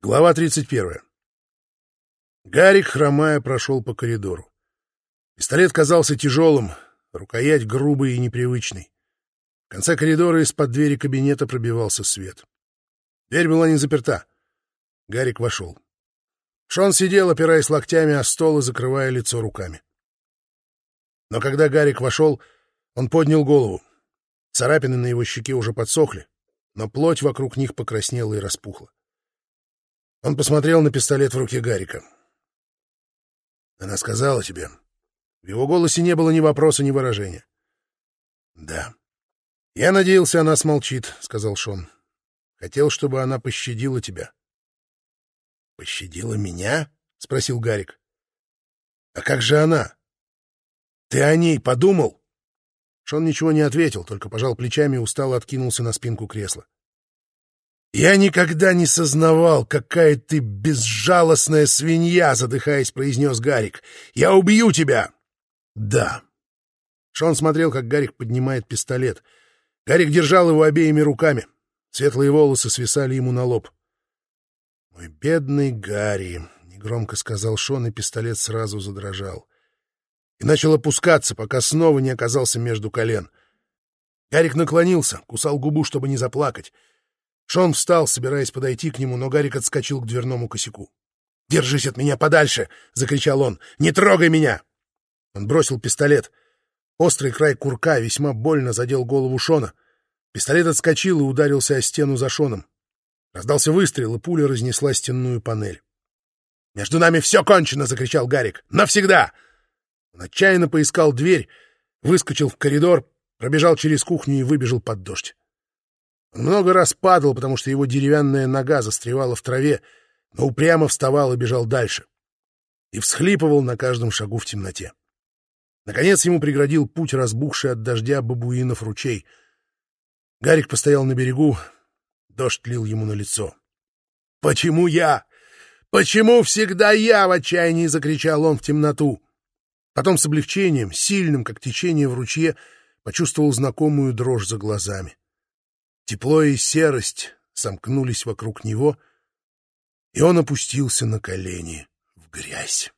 Глава 31. Гарик, хромая, прошел по коридору. Пистолет казался тяжелым, рукоять грубой и непривычной. В конце коридора из-под двери кабинета пробивался свет. Дверь была не заперта. Гарик вошел. Шон сидел, опираясь локтями о стол и закрывая лицо руками. Но когда Гарик вошел, он поднял голову. Царапины на его щеке уже подсохли, но плоть вокруг них покраснела и распухла. Он посмотрел на пистолет в руке Гарика. «Она сказала тебе?» В его голосе не было ни вопроса, ни выражения. «Да». «Я надеялся, она смолчит», — сказал Шон. «Хотел, чтобы она пощадила тебя». «Пощадила меня?» — спросил Гарик. «А как же она? Ты о ней подумал?» Шон ничего не ответил, только пожал плечами и устало откинулся на спинку кресла. «Я никогда не сознавал, какая ты безжалостная свинья!» — задыхаясь, произнес Гарик. «Я убью тебя!» «Да». Шон смотрел, как Гарик поднимает пистолет. Гарик держал его обеими руками. Светлые волосы свисали ему на лоб. «Мой бедный Гарри!» — негромко сказал Шон, и пистолет сразу задрожал. И начал опускаться, пока снова не оказался между колен. Гарик наклонился, кусал губу, чтобы не заплакать. Шон встал, собираясь подойти к нему, но Гарик отскочил к дверному косяку. «Держись от меня подальше!» — закричал он. «Не трогай меня!» Он бросил пистолет. Острый край курка весьма больно задел голову Шона. Пистолет отскочил и ударился о стену за Шоном. Раздался выстрел, и пуля разнесла стенную панель. «Между нами все кончено!» — закричал Гарик. «Навсегда!» Он отчаянно поискал дверь, выскочил в коридор, пробежал через кухню и выбежал под дождь. Много раз падал, потому что его деревянная нога застревала в траве, но упрямо вставал и бежал дальше. И всхлипывал на каждом шагу в темноте. Наконец ему преградил путь разбухший от дождя бабуинов ручей. Гарик постоял на берегу, дождь лил ему на лицо. «Почему я? Почему всегда я?» — в отчаянии закричал он в темноту. Потом с облегчением, сильным, как течение в ручье, почувствовал знакомую дрожь за глазами. Тепло и серость сомкнулись вокруг него, и он опустился на колени в грязь.